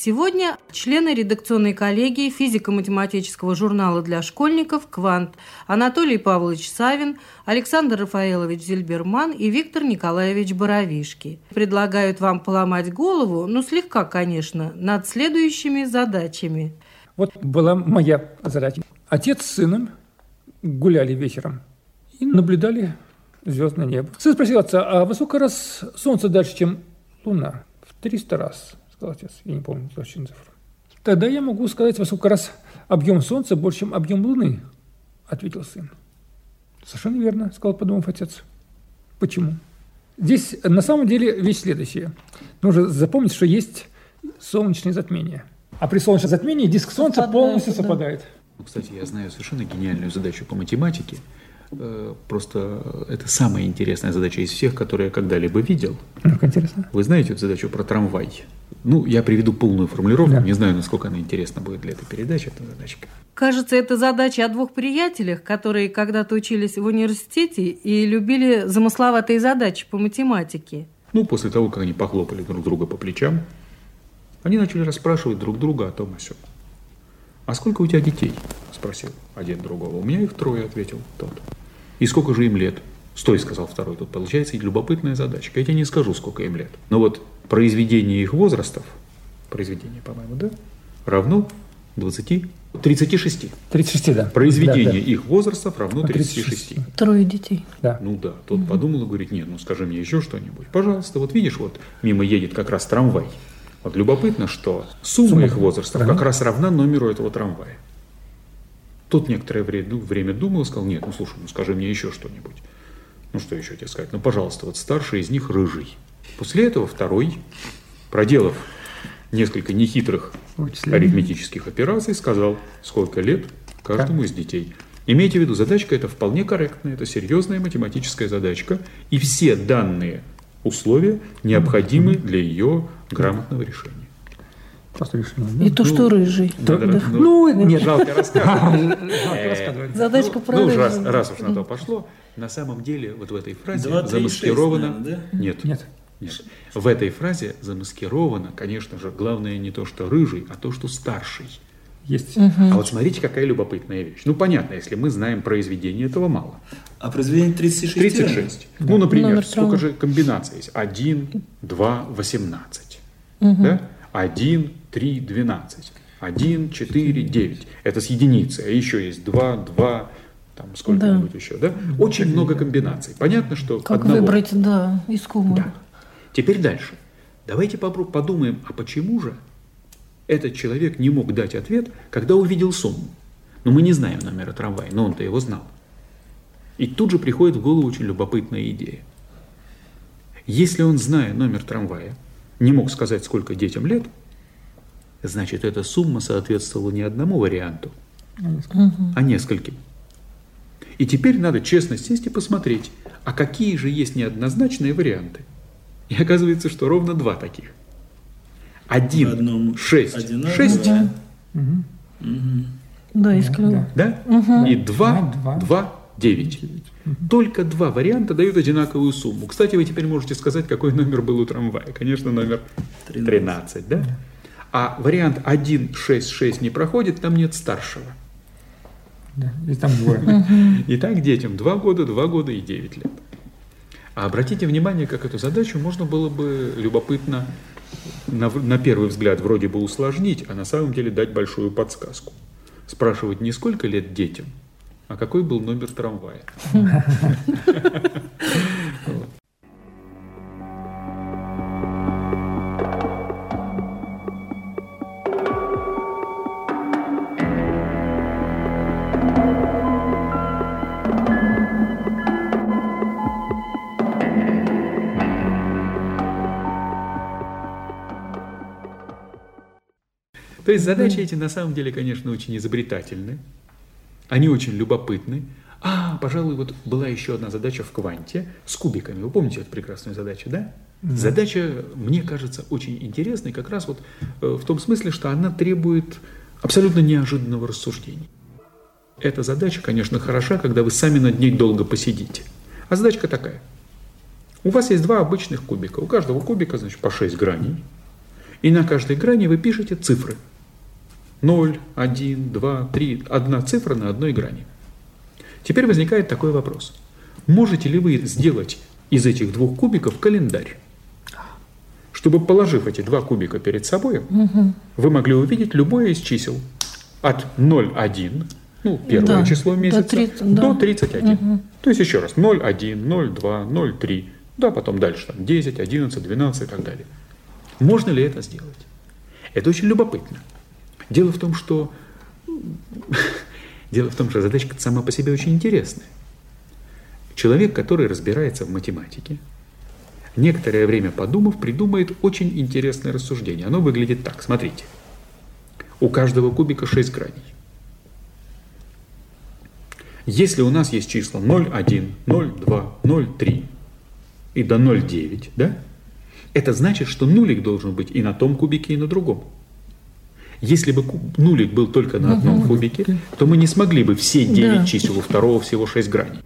Сегодня члены редакционной коллегии физико-математического журнала для школьников «Квант» Анатолий Павлович Савин, Александр Рафаэлович Зильберман и Виктор Николаевич Боровишки предлагают вам поломать голову, ну слегка, конечно, над следующими задачами. Вот была моя задача. Отец с сыном гуляли вечером и наблюдали звездное небо. Сын спросил отца, а во сколько раз Солнце дальше, чем Луна? В 300 раз сказал отец. Я не помню точно цифру. Тогда я могу сказать, во сколько раз объем Солнца больше, чем объем Луны, ответил сын. Совершенно верно, сказал, подумав отец. Почему? Здесь на самом деле вещь следующая. Нужно запомнить, что есть солнечное затмение. А при солнечном затмении диск Солнца совпадает, полностью да. совпадает. Ну, кстати, я знаю совершенно гениальную задачу по математике. Э, просто это самая интересная задача из всех, которые я когда-либо видел. Ну, интересно. Вы знаете эту задачу про трамвай? Ну, я приведу полную формулировку, да. не знаю, насколько она интересна будет для этой передачи, эта задачка. Кажется, это задача о двух приятелях, которые когда-то учились в университете и любили замысловатые задачи по математике. Ну, после того, как они похлопали друг друга по плечам, они начали расспрашивать друг друга о том о сём. «А сколько у тебя детей?» – спросил один другого. «У меня их трое», – ответил тот. «И сколько же им лет?» «Стой», – сказал второй. Тут получается и любопытная задачка. Я тебе не скажу, сколько им лет. Но вот произведение их возрастов, произведение, по-моему, да, равно 20, 36. 36, да. Произведение да, да. их возрастов равно 36. 36. Трое детей. Да. Ну да. Тот угу. подумал и говорит, нет, ну скажи мне еще что-нибудь. Пожалуйста, вот видишь, вот мимо едет как раз трамвай. Вот любопытно, что сумма, сумма их возрастов ага. как раз равна номеру этого трамвая. Тот некоторое время думал и сказал, нет, ну слушай, ну скажи мне еще что-нибудь. Ну что еще тебе сказать? Ну, пожалуйста, вот старший из них рыжий. После этого второй, проделав несколько нехитрых арифметических операций, сказал, сколько лет каждому из детей. Имейте в виду, задачка это вполне корректная, это серьезная математическая задачка, и все данные условия необходимы для ее грамотного решения. Просто решение. Да? И то, что ну, рыжий. Да, да, да. Ну, ну, нет, жалко рассказывать. Задачка про Ну, раз, раз уж на то пошло, на самом деле вот в этой фразе замаскировано... Нет. Нет. Нет. В этой фразе замаскировано, конечно же, главное не то, что рыжий, а то, что старший. Есть. Угу. А вот смотрите, какая любопытная вещь. Ну, понятно, если мы знаем произведение, этого мало. А произведение 36? 36. Да. Ну, например, Номер сколько же комбинаций есть? 1, 2, 18. Угу. Да? 1, 3, 12. 1, 4, 9. Это с единицей. А еще есть 2, 2, там сколько-нибудь да. еще. Да? Очень много комбинаций. Понятно, что Как одного... выбрать, да, из кума. Да. Теперь дальше. Давайте подумаем, а почему же этот человек не мог дать ответ, когда увидел сумму? Ну, мы не знаем номера трамвая, но он-то его знал. И тут же приходит в голову очень любопытная идея. Если он, зная номер трамвая, не мог сказать, сколько детям лет, значит, эта сумма соответствовала не одному варианту, а нескольким. И теперь надо честно сесть и посмотреть, а какие же есть неоднозначные варианты – и оказывается, что ровно два таких. Один, шесть, шесть. Да, угу. да искренне. Да? Угу. И два, два, два, девять. Только два варианта дают одинаковую сумму. Кстати, вы теперь можете сказать, какой номер был у трамвая. Конечно, номер 13, 13 да? А вариант 1, 6, 6 не проходит, там нет старшего. Да, и там двое. Итак, детям 2 года, 2 года и 9 лет. А обратите внимание, как эту задачу можно было бы любопытно на, на первый взгляд вроде бы усложнить, а на самом деле дать большую подсказку. Спрашивать не сколько лет детям, а какой был номер трамвая. То есть задачи эти на самом деле, конечно, очень изобретательны, они очень любопытны. А, пожалуй, вот была еще одна задача в кванте с кубиками. Вы помните эту прекрасную задачу, да? Mm-hmm. Задача, мне кажется, очень интересной как раз вот э, в том смысле, что она требует абсолютно неожиданного рассуждения. Эта задача, конечно, хороша, когда вы сами над ней долго посидите. А задачка такая. У вас есть два обычных кубика. У каждого кубика, значит, по 6 граней. И на каждой грани вы пишете цифры. 0, 1, 2, 3, одна цифра на одной грани. Теперь возникает такой вопрос. Можете ли вы сделать из этих двух кубиков календарь? Чтобы, положив эти два кубика перед собой, угу. вы могли увидеть любое из чисел. От 0,1, ну, первое да, число месяца, до, 30, до 31. Угу. То есть, еще раз, 0,1, 0,2, 0,3, да, потом дальше, там, 10, 11, 12 и так далее. Можно ли это сделать? Это очень любопытно. Дело в том, что Дело в том, что задачка сама по себе очень интересная. Человек, который разбирается в математике, некоторое время подумав, придумает очень интересное рассуждение. Оно выглядит так. Смотрите. У каждого кубика 6 граней. Если у нас есть числа 0,1, 0,2, 0,3 и до 0,9, да, это значит, что нулик должен быть и на том кубике, и на другом. Если бы нулик был только на одном угу. кубике, то мы не смогли бы все 9 да. чисел у второго всего 6 граней.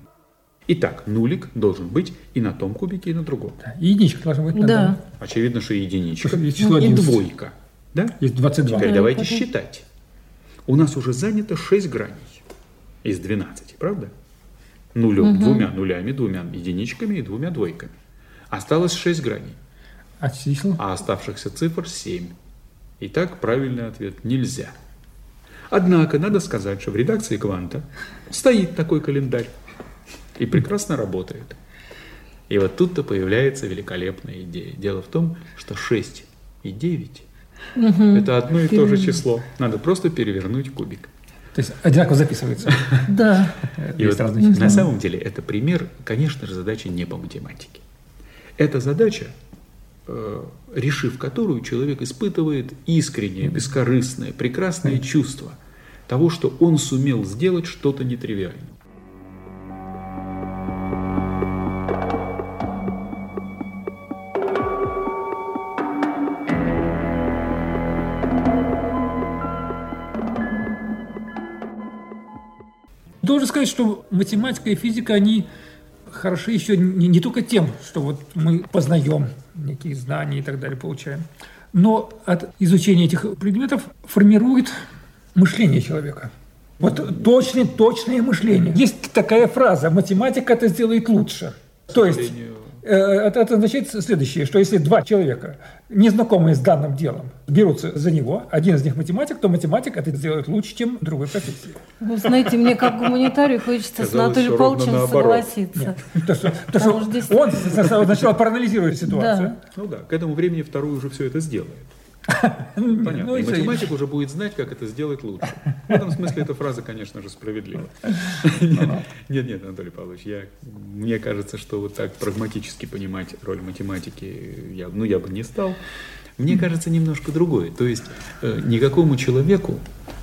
Итак, нулик должен быть и на том кубике, и на другом. Да. единичка должна быть на да. Том. Очевидно, что единичка. Есть число и двойка. Да? Есть 22. Теперь да, давайте потом. считать. У нас уже занято 6 граней из 12, правда? Нулем, угу. двумя нулями, двумя единичками и двумя двойками. Осталось 6 граней. А? А оставшихся цифр 7. Итак, правильный ответ – нельзя. Однако, надо сказать, что в редакции «Кванта» стоит такой календарь и прекрасно работает. И вот тут-то появляется великолепная идея. Дело в том, что 6 и 9 угу. – это одно и то же число. Надо просто перевернуть кубик. То есть одинаково записывается. Да. И вот на самом деле это пример, конечно же, задачи не по математике. Эта задача решив которую, человек испытывает искреннее, бескорыстное, прекрасное чувство того, что он сумел сделать что-то нетривиальное. Должен сказать, что математика и физика, они хороши еще не, не только тем, что вот мы познаем некие знания и так далее получаем, но от изучения этих предметов формирует мышление человека. Вот точное, точное мышление. Есть такая фраза «математика это сделает лучше». То есть это, это означает следующее, что если два человека, незнакомые с данным делом, берутся за него, один из них математик, то математик это сделает лучше, чем другой профессии. Вы знаете, мне как гуманитарию хочется с Анатолием Павловичем согласиться. Нет, то, что, то, что здесь... он сначала проанализирует ситуацию. Да. Ну да, к этому времени второй уже все это сделает. Понятно. Ну, и математик уже будет знать, как это сделать лучше. В этом смысле эта фраза, конечно же, справедлива. Нет, нет, Анатолий Павлович, я, мне кажется, что вот так прагматически понимать роль математики я, ну, я бы не стал. Мне кажется немножко другое. То есть э, никакому человеку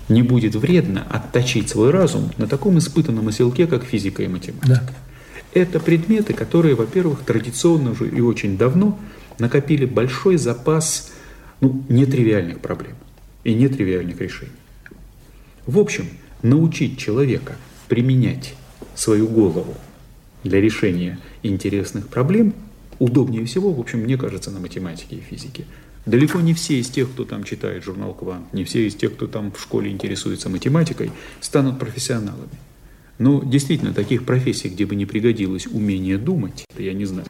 не будет вредно отточить свой разум на таком испытанном оселке, как физика и математика. Да. Это предметы, которые, во-первых, традиционно уже и очень давно накопили большой запас ну, нетривиальных проблем и нетривиальных решений. В общем, научить человека применять свою голову для решения интересных проблем удобнее всего, в общем, мне кажется, на математике и физике. Далеко не все из тех, кто там читает журнал «Квант», не все из тех, кто там в школе интересуется математикой, станут профессионалами. Но действительно, таких профессий, где бы не пригодилось умение думать, я не знаю.